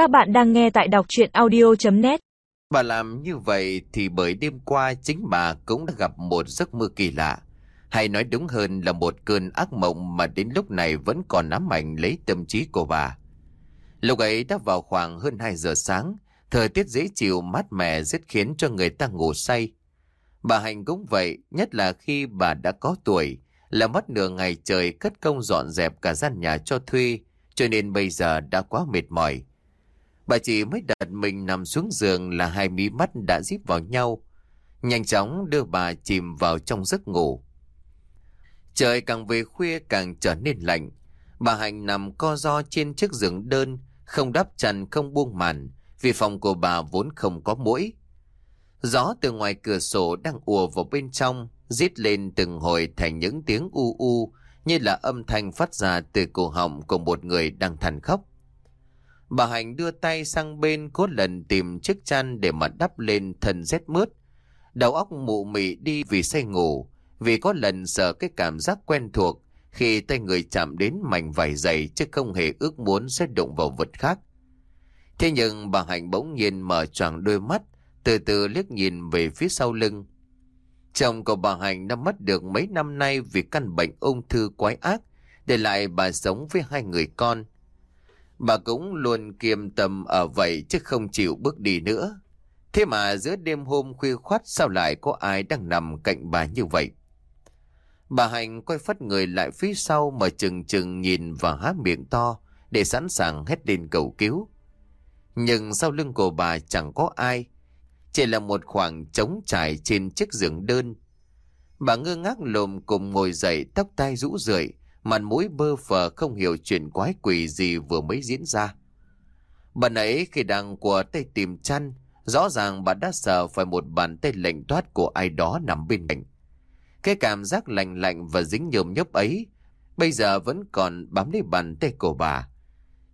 Các bạn đang nghe tại đọc chuyện audio.net Bà làm như vậy thì bởi đêm qua chính bà cũng đã gặp một giấc mơ kỳ lạ. Hay nói đúng hơn là một cơn ác mộng mà đến lúc này vẫn còn ám ảnh lấy tâm trí của bà. Lúc ấy đã vào khoảng hơn 2 giờ sáng, thời tiết dễ chịu mát mẻ rất khiến cho người ta ngủ say. Bà Hạnh cũng vậy, nhất là khi bà đã có tuổi, là mất nửa ngày trời cất công dọn dẹp cả gian nhà cho thuê, cho nên bây giờ đã quá mệt mỏi. Bà chị mới đặt mình nằm xuống giường là hai mí mắt đã díp vào nhau. Nhanh chóng đưa bà chìm vào trong giấc ngủ. Trời càng về khuya càng trở nên lạnh. Bà Hạnh nằm co ro trên chiếc giường đơn, không đắp chăn không buông màn, vì phòng của bà vốn không có mũi. Gió từ ngoài cửa sổ đang ùa vào bên trong, rít lên từng hồi thành những tiếng u u, như là âm thanh phát ra từ cổ họng của một người đang than khóc. Bà Hạnh đưa tay sang bên cố lần tìm chiếc chăn để mà đắp lên thân rét mướt. Đầu óc mụ mị đi vì say ngủ, vì có lần sợ cái cảm giác quen thuộc khi tay người chạm đến mảnh vải dày chứ không hề ước muốn sẽ đụng vào vật khác. Thế nhưng bà Hạnh bỗng nhiên mở choàng đôi mắt, từ từ liếc nhìn về phía sau lưng. Chồng của bà Hạnh đã mất được mấy năm nay vì căn bệnh ung thư quái ác, để lại bà sống với hai người con. Bà cũng luôn kiềm tầm ở vậy chứ không chịu bước đi nữa. Thế mà giữa đêm hôm khuya khoát sao lại có ai đang nằm cạnh bà như vậy? Bà Hạnh quay phát người lại phía sau mà chừng chừng nhìn và há miệng to để sẵn sàng hét lên cầu cứu. Nhưng sau lưng của bà chẳng có ai, chỉ là một khoảng trống trải trên chiếc giường đơn. Bà ngơ ngác lồm cùng ngồi dậy tóc tai rũ rượi, mặt mũi bơ phờ không hiểu chuyện quái quỷ gì vừa mới diễn ra. Bà nãy khi đang của tay tìm chăn, rõ ràng bà đã sợ phải một bàn tay lạnh toát của ai đó nằm bên cạnh. Cái cảm giác lạnh lạnh và dính nhôm nhấp ấy, bây giờ vẫn còn bám lấy bàn tay của bà.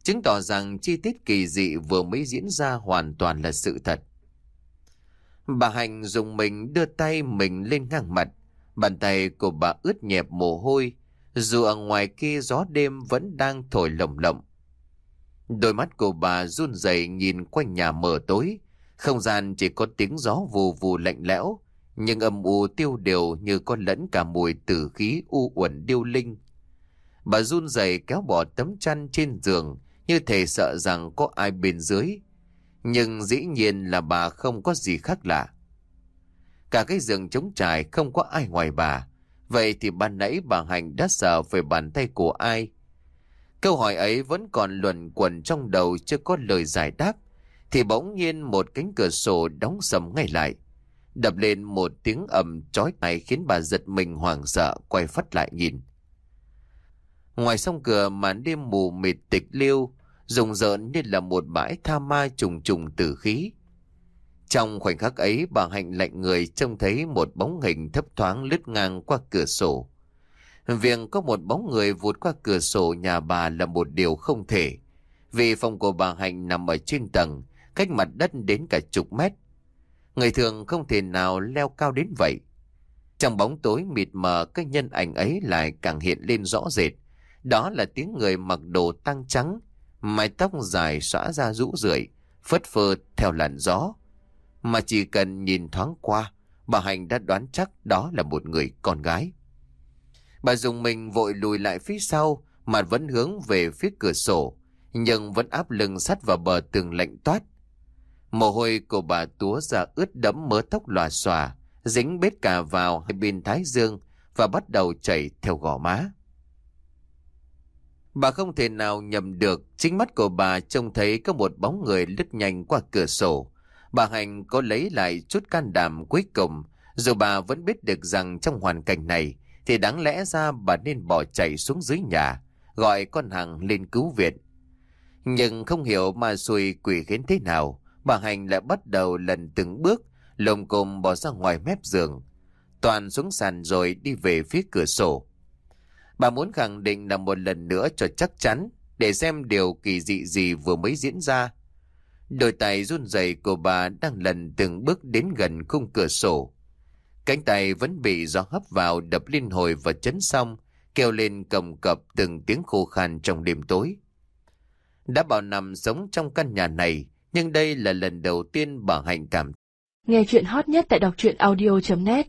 Chứng tỏ rằng chi tiết kỳ dị vừa mới diễn ra hoàn toàn là sự thật. Bà Hạnh dùng mình đưa tay mình lên ngang mặt. Bàn tay của bà ướt nhẹp mồ hôi, dù ở ngoài kia gió đêm vẫn đang thổi lồng lộng. Đôi mắt của bà run rẩy nhìn quanh nhà mờ tối, không gian chỉ có tiếng gió vù vù lạnh lẽo, nhưng âm u tiêu đều như con lẫn cả mùi tử khí u uẩn điêu linh. Bà run rẩy kéo bỏ tấm chăn trên giường, như thể sợ rằng có ai bên dưới. Nhưng dĩ nhiên là bà không có gì khác lạ. Cả cái giường trống trải không có ai ngoài bà. Vậy thì ban nãy bà hành đã sợ về bàn tay của ai? Câu hỏi ấy vẫn còn luẩn quẩn trong đầu chưa có lời giải đáp. Thì bỗng nhiên một cánh cửa sổ đóng sầm ngay lại. Đập lên một tiếng ầm chói tai khiến bà giật mình hoảng sợ quay phát lại nhìn. Ngoài sông cửa màn đêm mù mịt tịch liêu, rùng rợn như là một bãi tha ma trùng trùng tử khí. Trong khoảnh khắc ấy bà Hạnh lạnh người trông thấy một bóng hình thấp thoáng lướt ngang qua cửa sổ. Việc có một bóng người vụt qua cửa sổ nhà bà là một điều không thể. Vì phòng của bà Hạnh nằm ở trên tầng, cách mặt đất đến cả chục mét. Người thường không thể nào leo cao đến vậy. Trong bóng tối mịt mờ cái nhân ảnh ấy lại càng hiện lên rõ rệt. Đó là tiếng người mặc đồ tăng trắng, mái tóc dài xõa ra rũ rượi, phất phơ theo làn gió. Mà chỉ cần nhìn thoáng qua, bà Hành đã đoán chắc đó là một người con gái. Bà dùng mình vội lùi lại phía sau, mặt vẫn hướng về phía cửa sổ, nhưng vẫn áp lưng sắt vào bờ tường lạnh toát. Mồ hôi của bà túa ra ướt đẫm mớ tóc lòa xòa, dính bết cả vào hai bên thái dương và bắt đầu chảy theo gò má. Bà không thể nào nhầm được, chính mắt của bà trông thấy có một bóng người lướt nhanh qua cửa sổ. Bà hạnh có lấy lại chút can đảm cuối cùng, dù bà vẫn biết được rằng trong hoàn cảnh này thì đáng lẽ ra bà nên bỏ chạy xuống dưới nhà, gọi con hàng lên cứu viện. Nhưng không hiểu mà xui quỷ khiến thế nào, bà Hành lại bắt đầu lần từng bước, lồng cồm bỏ ra ngoài mép giường. Toàn xuống sàn rồi đi về phía cửa sổ. Bà muốn khẳng định là một lần nữa cho chắc chắn, để xem điều kỳ dị gì vừa mới diễn ra. Đôi tay run rẩy của bà đang lần từng bước đến gần khung cửa sổ. Cánh tay vẫn bị gió hấp vào đập liên hồi và chấn xong, kêu lên cầm cập từng tiếng khô khan trong đêm tối. Đã bao năm sống trong căn nhà này, nhưng đây là lần đầu tiên bà Hạnh cảm Nghe chuyện hot nhất tại đọc truyện audio.net